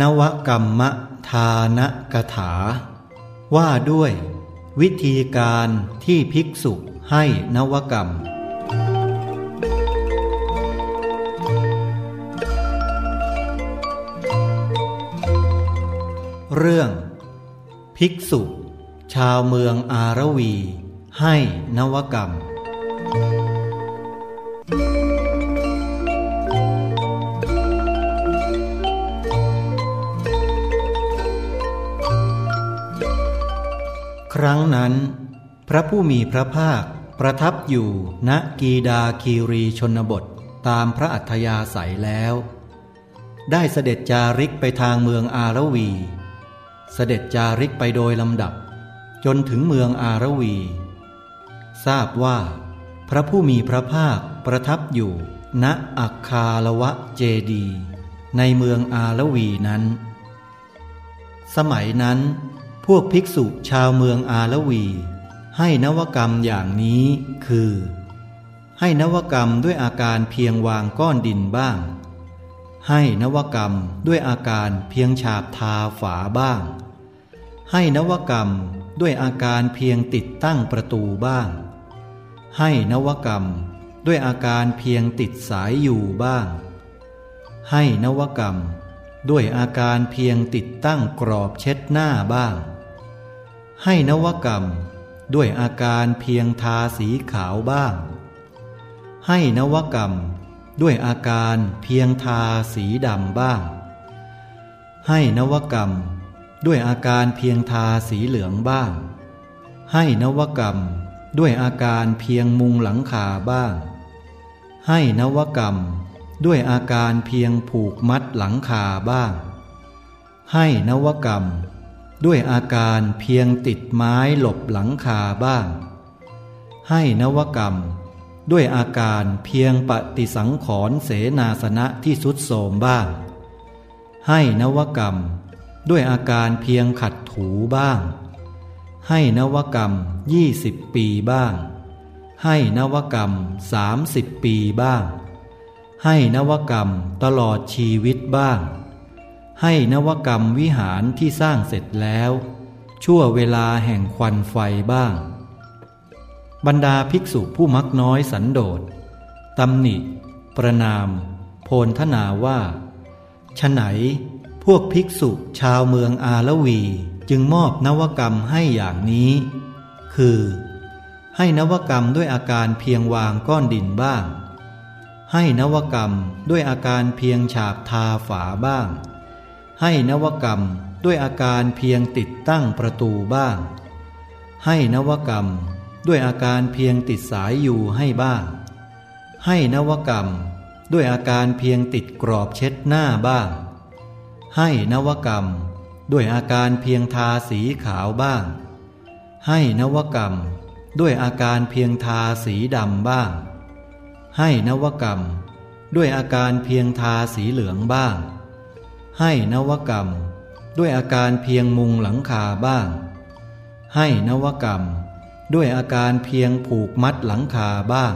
นวกรรมทานกถา ว่าด้วย วิธีการที่ภิกษุให้นวกรรม เรื่อง ภิกษุ ชาวเมืองอารวี ให้นวกรรม ครั้งนั้น พระผู้มีพระภาคประทับอยู่ณกีดาคีรีชนบทตามพระอัธยาศัยแล้ว ได้เสด็จจาริกไปทางเมืองอารวี เสด็จจาริกไปโดยลำดับ จนถึงเมืองอารวี ทราบว่า พระผู้มีพระภาคประทับอยู่ ณอักคาลวะเจดี ในเมืองอารวีนั้น สมัยนั้น พวกภิกษุชาวเมืองอาลวี ให้นวกรรมอย่างนี้คือ ให้นวกรรมด้วยอาการเพียงวางก้อนดินบ้าง ให้นวกรรมด้วยอาการเพียงฉาบทาฝาบ้าง ให้นวกรรมด้วยอาการเพียงติดตั้งประตูบ้าง ให้นวกรรมด้วยอาการเพียงติดสายอยู่บ้าง ให้นวกรรมด้วยอาการเพียงติดตั้งกรอบเช็ดหน้าบ้าง ให้นวกรรม ด้วยอาการเพียงทาสีขาวบ้าง ให้นวกรรม ด้วยอาการเพียงทาสีดำบ้าง ให้นวกรรม ด้วยอาการเพียงทาสีเหลืองบ้าง ให้นวกรรม ด้วยอาการเพียงมุงหลังคาบ้าง ให้นวกรรม ด้วยอาการเพียงผูกมัดหลังคาบ้าง ให้นวกรรม ด้วยอาการเพียงติดไม้หลบหลังคาบ้าง ให้นวกรรม ด้วยอาการเพียงปฏิสังขรเสนาสนะที่สุดโสมบ้าง ให้นวกรรม ด้วยอาการเพียงขัดถูบ้าง ให้นวกรรมยี่สิบปีบ้าง ให้นวกรรมสามสิบปีบ้าง ให้นวกรรมตลอดชีวิตบ้าง ให้นวกรรมวิหารที่สร้างเสร็จแล้ว ชั่วเวลาแห่งควันไฟบ้าง บรรดาภิกษุผู้มักน้อยสันโดษตำหนิ ประนาม โพลทนาว่าฉไหน พวกภิกษุชาวเมืองอาลวีจึงมอบนวกรรมให้อย่างนี้ คือ ให้นวกรรมด้วยอาการเพียงวางก้อนดินบ้าง ให้นวกรรมด้วยอาการเพียงฉาบทาฝาบ้าง ให้นวกรรมด้วยอาการเพียงติดตั้งประตูบ้าง ให้นวกรรมด้วยอาการเพียงติดสายอยู่ให้บ้าง ให้นวกรรมด้วยอาการเพียงติดกรอบเช็ดหน้าบ้าง ให้นวกรรมด้วยอาการเพียงทาสีขาวบ้าง ให้นวกรรมด้วยอาการเพียงทาสีดำบ้าง ให้นวกรรมด้วยอาการเพียงทาสีเหลืองบ้าง ให้นวกรรม ด้วยอาการเพียงมุงหลังคาบ้าง ให้นวกรรม ด้วยอาการเพียงผูกมัดหลังคาบ้าง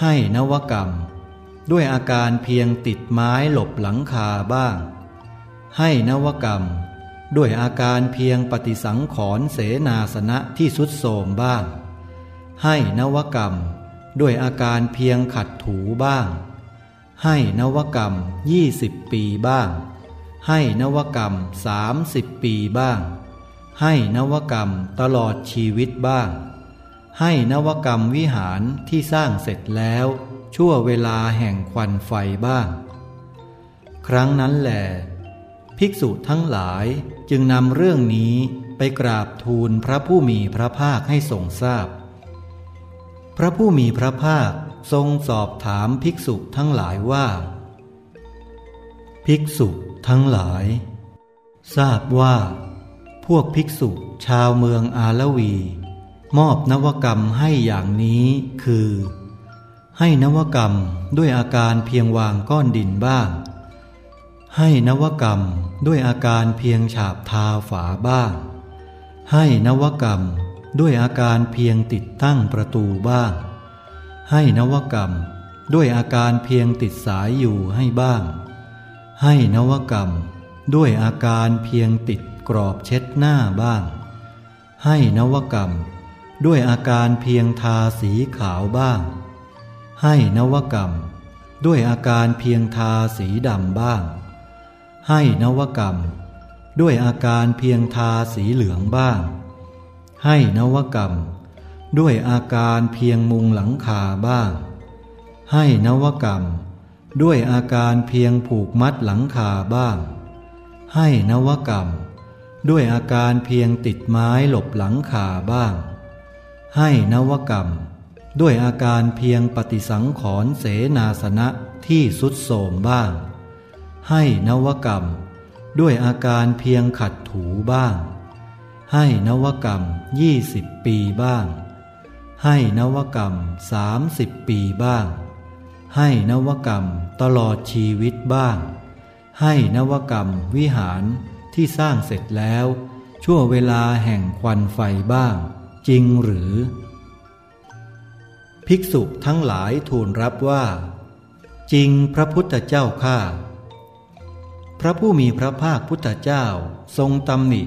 ให้นวกรรม ด้วยอาการเพียงติดไม้หลบหลังคาบ้าง ให้นวกรรม ด้วยอาการเพียงปฏิสังขรเสนาสนะที่สุดโทมบ้าง ให้นวกรรม ด้วยอาการเพียงขัดถูบ้าง ให้นวกรรมยี่สิบปีบ้าง ให้นวกรรมสามสิบปีบ้าง ให้นวกรรมตลอดชีวิตบ้าง ให้นวกรรมวิหารที่สร้างเสร็จแล้ว ชั่วเวลาแห่งควันไฟบ้าง ครั้งนั้นแหลภิกษุทั้งหลายจึงนำเรื่องนี้ไปกราบทูลพระผู้มีพระภาคให้ทรงทราบพพระผู้มีพระภาค ทรงสอบถามภิกษุทั้งหลายว่า ภิกษุทั้งหลาย ทราบว่า พวกภิกษุชาวเมืองอาลวี มอบนวกรรมให้อย่างนี้คือ ให้นวกรรมด้วยอาการเพียงวางก้อนดินบ้าง ให้นวกรรมด้วยอาการเพียงฉาบทาฝาบ้าง ให้นวกรรมด้วยอาการเพียงติดตั้งประตูบ้าง ให้นวกรรม ด้วยอาการเพียงติดสายอยู่ให้บ้าง ให้นวกรรม ด้วยอาการเพียงติดกรอบเช็ดหน้าบ้าง ให้นวกรรม ด้วยอาการเพียงทาสีขาวบ้าง ให้นวกรรม ด้วยอาการเพียงทาสีดำบ้าง ให้นวกรรม ด้วยอาการเพียงทาสีเหลืองบ้าง ให้นวกรรม ด้วยอาการเพียงมุงหลังคาบ้าง ให้นวกรรม ด้วยอาการเพียงผูกมัดหลังคาบ้าง ให้นวกรรม ด้วยอาการเพียงติดไม้หลบหลังคาบ้าง ให้นวกรรม ด้วยอาการเพียงปฏิสังขรเสนาสนะที่สุดโสมบ้าง ให้นวกรรม ด้วยอาการเพียงขัดถูบ้าง ให้นวกรรมยี่สิบปีบ้าง ให้นวกรรมสามสิบปีบ้าง ให้นวกรรมตลอดชีวิตบ้าง ให้นวกรรมวิหารที่สร้างเสร็จแล้ว ชั่วเวลาแห่งควันไฟบ้าง จริงหรือ ภิกษุทั้งหลายทูลรับว่า จริงพระพุทธเจ้าข้าพระผู้มีพระภาคพุทธเจ้าทรงตำหนิ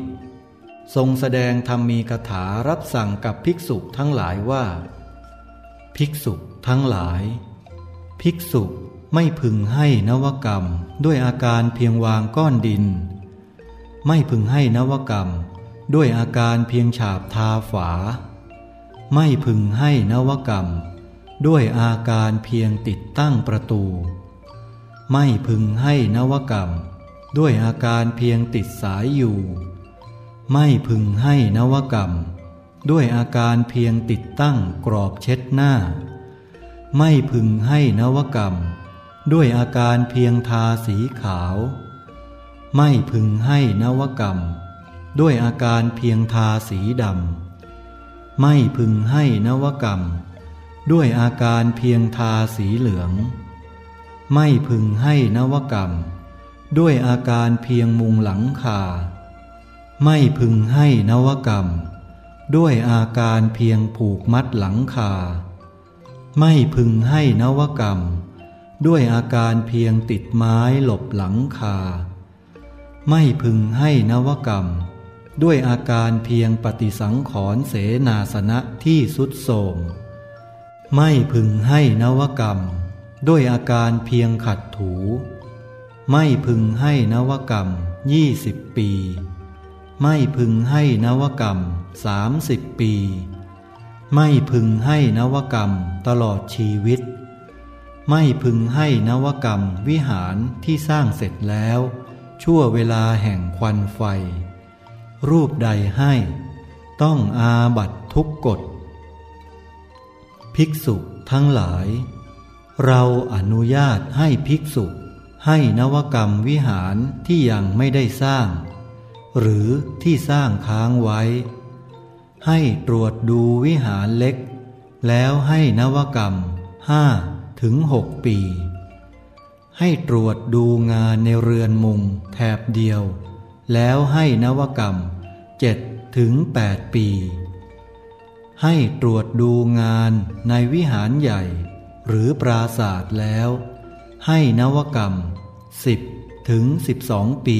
ทรงแสดงธรรมมีคาถารับสั่งกับภิกษุทั้งหลายว่า ภิกษุทั้งหลาย ภิกษุไม่พึงให้นวกรรมด้วยอาการเพียงวางก้อนดิน ไม่พึงให้นวกรรม ด้วยอาการเพียงฉาบทาฝา ไม่พึงให้นวกรรม ด้วยอาการเพียงติดตั้งประตู ไม่พึงให้นวกรรม ด้วยอาการเพียงติดสายอยู่ ไม่พึงให้นวกรรม ด้วยอาการเพียงติดตั้งกรอบเช็ดหน้า ไม่พึงให้นวกรรม ด้วยอาการเพียงทาสีขาว ไม่พึงให้นวกรรม ด้วยอาการเพียงทาสีดำไม่พึงให้นวกรรม ด้วยอาการเพียงทาสีเหลือง ไม่พึงให้นวกรรม ด้วยอาการเพียงมุงหลังคา ไม่พึงให้นวกรรม ด้วยอาการเพียงผูกมัดหลังคา ไม่พึงให้นวกรรม ด้วยอาการเพียงติดไม้หลบหลังคา ไม่พึงให้นวกรรม ด้วยอาการเพียงปฏิสังขรเสนาสนะที่สุดโทมไม่พึงให้นวกรรม ด้วยอาการเพียงขัดถู ไม่พึงให้นวกรรมยี่สิบปี ไม่พึงให้นวกรรมสามสิบปี ไม่พึงให้นวกรรมตลอดชีวิต ไม่พึงให้นวกรรมวิหารที่สร้างเสร็จแล้ว ชั่วเวลาแห่งควันไฟ รูปใดให้ ต้องอาบัตทุกกฎ ภิกษุทั้งหลาย เราอนุญาตให้ภิกษุ ให้นวกรรมวิหารที่ยังไม่ได้สร้าง หรือที่สร้างค้างไว้ ให้ตรวจดูวิหารเล็ก แล้วให้นวกรรมห้าถึงหกปี ให้ตรวจดูงานในเรือนมุงแถบเดียว แล้วให้นวกรรมเจ็ดถึงแปดปี ให้ตรวจดูงานในวิหารใหญ่ หรือปราศาสตร์แล้ว ให้นวกรรมสิบถึงสิบสองปี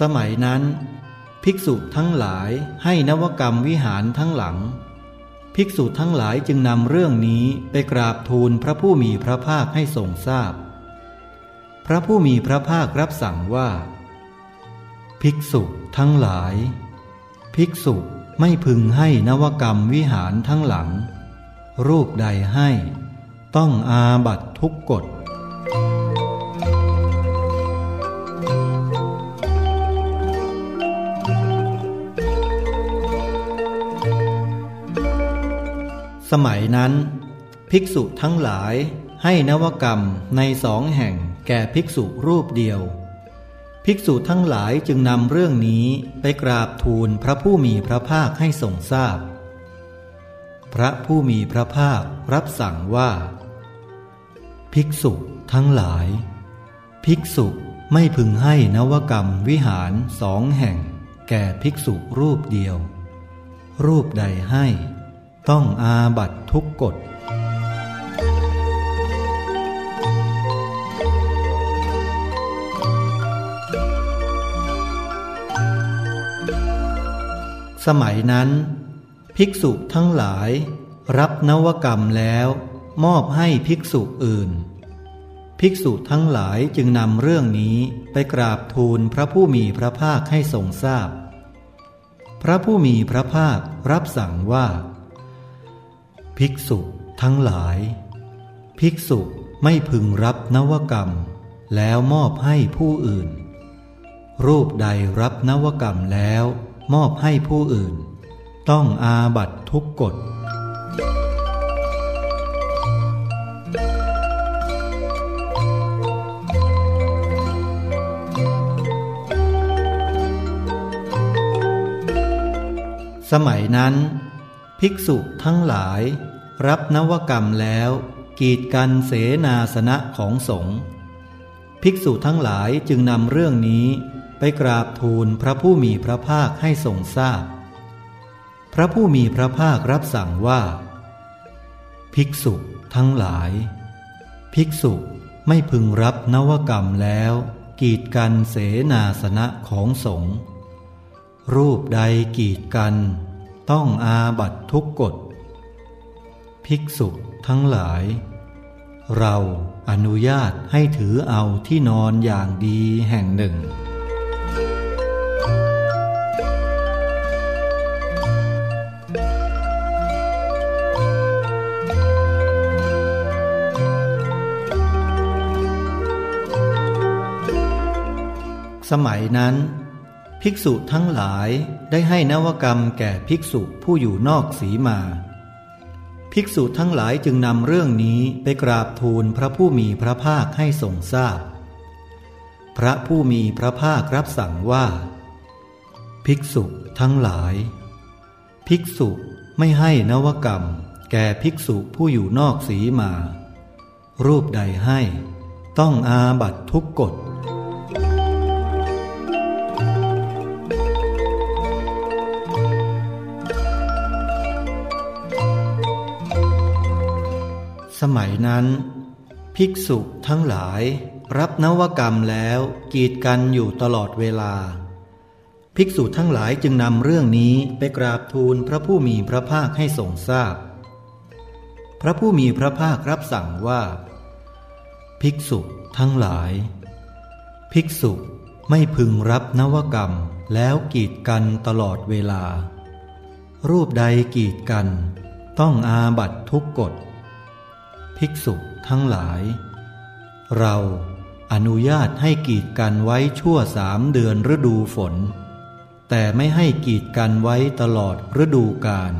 สมัยนั้น ภิกษุทั้งหลายให้นวกรรมวิหารทั้งหลัง ภิกษุทั้งหลายจึงนำเรื่องนี้ไปกราบทูลพระผู้มีพระภาคให้ทรงทราบพพระผู้มีพระภาครับสั่งว่า ภิกษุทั้งหลาย ภิกษุไม่พึงให้นวกรรมวิหารทั้งหลัง รูปใดให้ ต้องอาบัตทุกกฎ สมัยนั้น ภิกษุทั้งหลายให้นวกรรมในสองแห่งแก่ภิกษุรูปเดียว ภิกษุทั้งหลายจึงนำเรื่องนี้ไปกราบทูลพระผู้มีพระภาคให้ทรงทราบพพระผู้มีพระภาครับสั่งว่า ภิกษุทั้งหลาย ภิกษุไม่พึงให้นวกรรมวิหารสองแห่ง แก่ภิกษุรูปเดียว รูปใดให้ ต้องอาบัตทุกกฎ สมัยนั้น ภิกษุทั้งหลาย รับนวกรรมแล้วมอบให้ภิกษุอื่น ภิกษุทั้งหลายจึงนำเรื่องนี้ไปกราบทูลพระผู้มีพระภาคให้ทรงทราบพพระผู้มีพระภาครับสั่งว่า ภิกษุทั้งหลาย ภิกษุไม่พึงรับนวกรรม แล้วมอบให้ผู้อื่น รูปใดรับนวกรรมแล้วมอบให้ผู้อื่น ต้องอาบัตทุกกฎ สมัยนั้น ภิกษุทั้งหลาย รับนวกรรมแล้ว กีดกันเสนาสนะของสงฆ์ภิกษุทั้งหลายจึงนำเรื่องนี้ไปกราบทูลพระผู้มีพระภาคให้ทรงทราบพพระผู้มีพระภาครับสั่งว่า ภิกษุทั้งหลาย ภิกษุไม่พึงรับนวกรรมแล้ว กีดกันเสนาสนะของสงฆ์รูปใดกีดกัน ต้องอาบัตทุกกฎ ภิกษุทั้งหลาย เราอนุญาตให้ถือเอาที่นอนอย่างดีแห่งหนึ่ง สมัยนั้น ภิกษุทั้งหลายได้ให้นวกรรมแก่ภิกษุผู้อยู่นอกสีมา ภิกษุทั้งหลายจึงนำเรื่องนี้ไปกราบทูลพระผู้มีพระภาคให้ทรงทราบพพระผู้มีพระภาครับสั่งว่า ภิกษุทั้งหลาย ภิกษุไม่ให้นวกรรมแก่ภิกษุผู้อยู่นอกสีมา รูปใดให้ ต้องอาบัตทุกกฎ สมัยนั้น ภิกษุทั้งหลาย รับนวกรรมแล้วกีดกันอยู่ตลอดเวลา ภิกษุทั้งหลายจึงนำเรื่องนี้ไปกราบทูลพระผู้มีพระภาคให้ทรงทราบพพระผู้มีพระภาครับสั่งว่า ภิกษุทั้งหลาย ภิกษุไม่พึงรับนวกรรมแล้วกีดกันตลอดเวลา รูปใดกีดกัน ต้องอาบัตทุกกฎ ภิกษุทั้งหลาย เราอนุญาตให้กีดกันไว้ชั่วสามเดือนฤดูฝน แต่ไม่ให้กีดกันไว้ตลอดฤดูกาล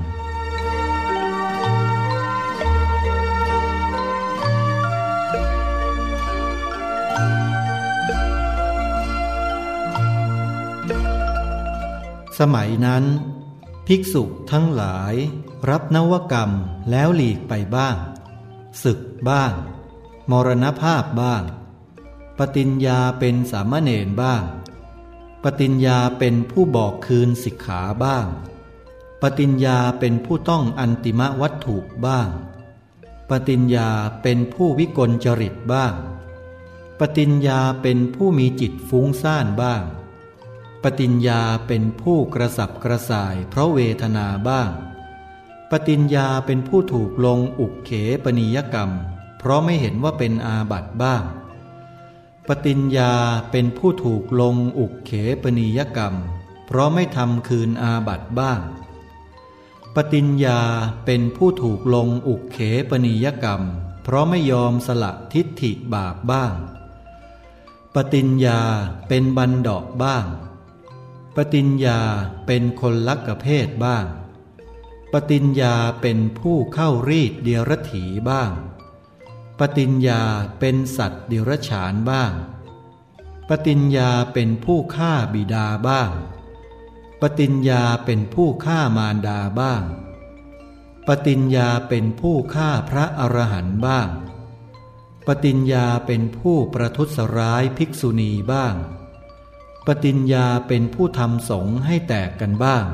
สมัยนั้น ภิกษุทั้งหลายรับนวกรรมแล้วหลีกไปบ้าง ศึกบ้าง มรณภาพบ้าง ปฏิญญาเป็นสามเณรบ้าง ปฏิญญาเป็นผู้บอกคืนสิกขาบ้าง ปฏิญญาเป็นผู้ต้องอันติมวัตถุบ้าง ปฏิญญาเป็นผู้วิกลจริตบ้าง ปฏิญญาเป็นผู้มีจิตฟุ้งซ่านบ้าง ปฏิญญาเป็นผู้กระสับกระส่ายเพราะเวทนาบ้าง ปฏิญญาเป็นผู้ถูกลงอุกเขปนิยกรรม เพราะไม่เห็นว่าเป็นอาบัติบ้าง ปฏิญญาเป็นผู้ถูกลงอุกเขปนิยกรรม เพราะไม่ทำคืนอาบัติบ้าง ปฏิญญาเป็นผู้ถูกลงอุกเขปนิยกรรม เพราะไม่ยอมสละทิฏฐิบาปบ้าง ปฏิญญาเป็นบันดอกบ้าง ปฏิญญาเป็นคนลักกะเพศบ้าง ฏิญญาเป็นผู้เข้ารีดเดียรถีบ้าง ปฏิญญาเป็นสัตว์เดียรฉานบ้าง ปฏิญญาเป็นผู้ฆ่าบิดาบ้าง ปฏิญญาเป็นผู้ฆ่ามารดาบ้าง ปฏิญญาเป็นผู้ฆ่าพระอรหันต์บ้าง ปฏิญญาเป็นผู้ประทุษร้ายภิกษุณีบ้าง ปฏิญญาเป็นผู้ทำสงให้แตกกันบ้าง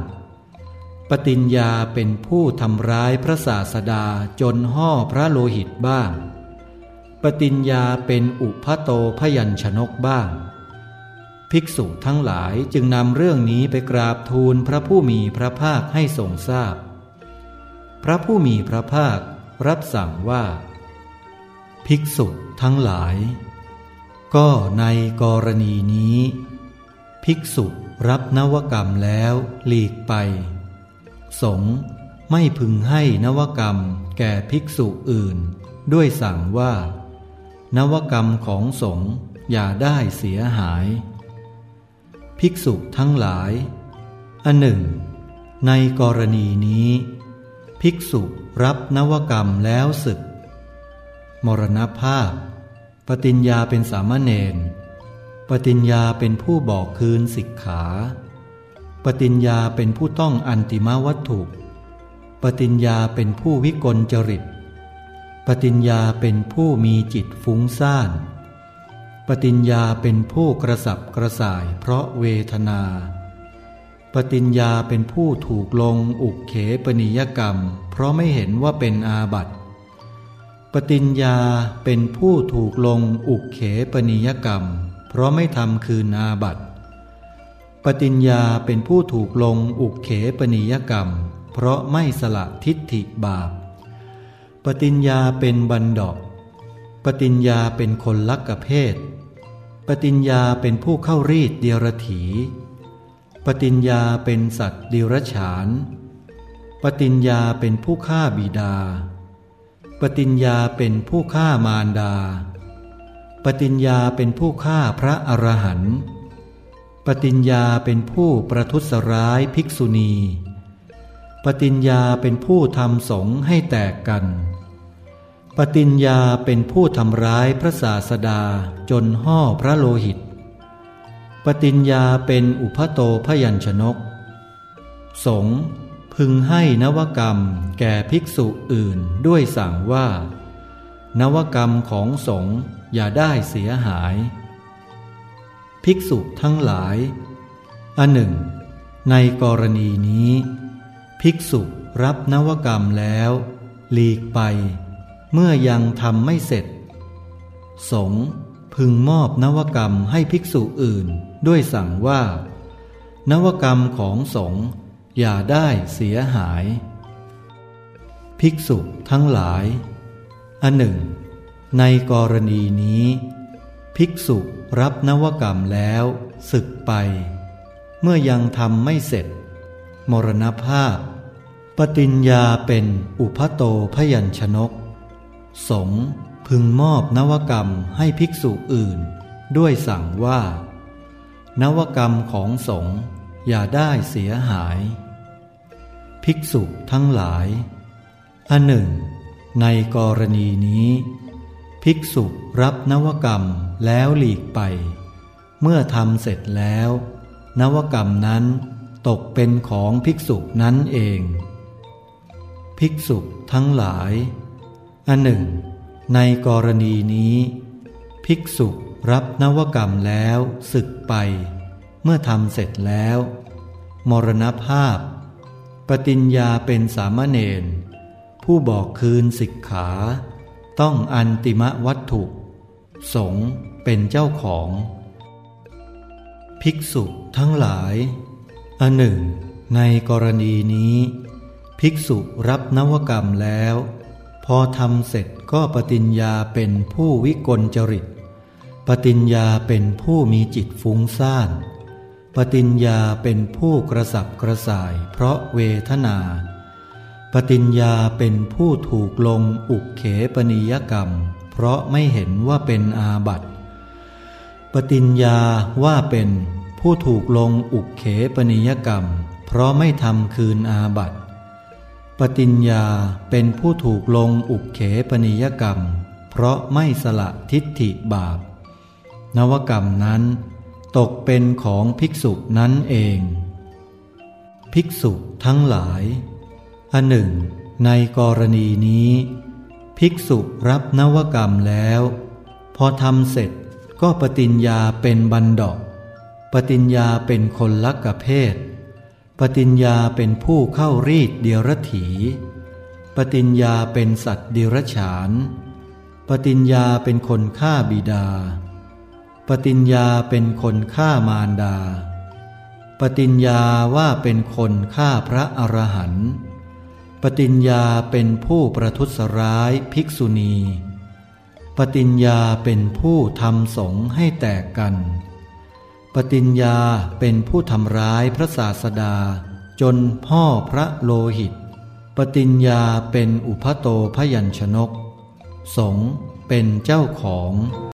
ปฏิญญาเป็นผู้ทำร้ายพระศาสดาจนห่อพระโลหิตบ้าง ปฏิญญาเป็นอุพโตพยัญชนกบ้าง ภิกษุทั้งหลายจึงนำเรื่องนี้ไปกราบทูลพระผู้มีพระภาคให้ทรงทราบพพระผู้มีพระภาครับสั่งว่า ภิกษุทั้งหลาย ก็ในกรณีนี้ ภิกษุรับนวกรรมแล้วหลีกไป สงไม่พึงให้นวกรรมแก่ภิกษุอื่น ด้วยสั่งว่า นวกรรมของสงอย่าได้เสียหาย ภิกษุทั้งหลาย อันหนึ่ง ในกรณีนี้ ภิกษุรับนวกรรมแล้วศึก มรณภาพ ปฏิญญาเป็นสามเณรปฏิญญาเป็นผู้บอกคืนสิกขา ปฏิญญาเป็นผู้ต้องอันติมาวัตถุ ปฏิญญาเป็นผู้วิกลจริต ปฏิญญาเป็นผู้มีจิตฟุ้งซ่าน ปฏิญญาเป็นผู้กระสับกระส่ายเพราะเวทนา ปฏิญญาเป็นผู้ถูกลงอุกเขปนิยกรรม เพราะไม่เห็นว่าเป็นอาบัติ ปฏิญญาเป็นผู้ถูกลงอุกเขปนิยกรรม เพราะไม่ทำคืนอาบัติ ปฏิญญาเป็นผู้ถูกลงอุกเขปนิยกรรม เพราะไม่สละทิฏฐิบาป ปฏิญญาเป็นบันดอกปฏิญญาเป็นคนลักกะเพศ ปฏิญญาเป็นผู้เข้ารีดเดียรถี ปฏิญญาเป็นสัตว์ดิรฉาน ปฏิญญาเป็นผู้ฆ่าบิดา ปฏิญญาเป็นผู้ฆ่ามารดา ปฏิญญาเป็นผู้ฆ่าพระอรหันต์ ปฏิญญาเป็นผู้ประทุษร้ายภิกษุณี ปฏิญญาเป็นผู้ทำสงให้แตกกัน ปฏิญญาเป็นผู้ทำร้ายพระศาสดาจนห่อพระโลหิต ปฏิญญาเป็นอุพโตพยัญชนก สงพึงให้นวกรรมแก่ภิกษุอื่นด้วยสั่งว่า นวกรรมของสงอย่าได้เสียหาย ภิกษุทั้งหลาย อันหนึ่ง ในกรณีนี้ ภิกษุรับนวกรรมแล้ว หลีกไป เมื่อยังทำไม่เสร็จ สงพึงมอบนวกรรมให้ภิกษุอื่นด้วยสั่งว่า นวกรรมของสงฆ์อย่าได้เสียหาย ภิกษุทั้งหลาย อันหนึ่ง ในกรณีนี้ ภิกษุรับนวกรรมแล้วศึกไป เมื่อยังทำไม่เสร็จ มรณภาพ ปฏิญญาเป็นอุพโตพยัญชนก สงพึงมอบนวกรรมให้ภิกษุอื่น ด้วยสั่งว่า นวกรรมของสงอย่าได้เสียหาย ภิกษุทั้งหลายอันหนึ่ง ในกรณีนี้ ภิกษุรับนวกรรมแล้วหลีกไป เมื่อทำเสร็จแล้ว นวกรรมนั้นตกเป็นของภิกษุนั้นเอง ภิกษุทั้งหลาย อันหนึ่ง ในกรณีนี้ ภิกษุรับนวกรรมแล้วศึกไป เมื่อทำเสร็จแล้ว มรณภาพ ปฏิญญาเป็นสามเณรผู้บอกคืนสิกขา ต้องอันติมวัตถุ สงเป็นเจ้าของ ภิกษุทั้งหลายอันหนึ่ง ในกรณีนี้ ภิกษุรับนวกรรมแล้ว พอทำเสร็จก็ปฏิญญาเป็นผู้วิกลจริต ปฏิญญาเป็นผู้มีจิตฟุ้งซ่าน ปฏิญญาเป็นผู้กระสับกระส่ายเพราะเวทนา ปฏิญญาเป็นผู้ถูกลงอุกเขปนิยกรรม เพราะไม่เห็นว่าเป็นอาบัติ ปฏิญญาว่าเป็นผู้ถูกลงอุกเขปนิยกรรม เพราะไม่ทำคืนอาบัติ ปฏิญญาเป็นผู้ถูกลงอุกเขปนิยกรรม เพราะไม่สละทิฏฐิบาป นวกรรมนั้น ตกเป็นของภิกษุนั้นเอง ภิกษุทั้งหลาย อันหนึ่ง ในกรณีนี้ ภิกษุรับนวกรรมแล้ว พอทำเสร็จก็ปฏิญญาเป็นบันดอกปฏิญญาเป็นคนลักกะเพศปฏิญญาเป็นผู้เข้ารีดเดียรถีปฏิญญาเป็นสัตว์เดิรฉาน ปฏิญญาเป็นคนฆ่าบิดา ปฏิญญาเป็นคนฆ่ามารดา ปฏิญญาว่าเป็นคนฆ่าพระอรหันต์ ปฏิญญาเป็นผู้ประทุษร้ายภิกษุณี ปฏิญญาเป็นผู้ทำสงให้แตกกัน ปฏิญญาเป็นผู้ทำร้ายพระศาสดา จนพ่อพระโลหิต ปฏิญญาเป็นอุพโตพยัญชนก สงเป็นเจ้าของ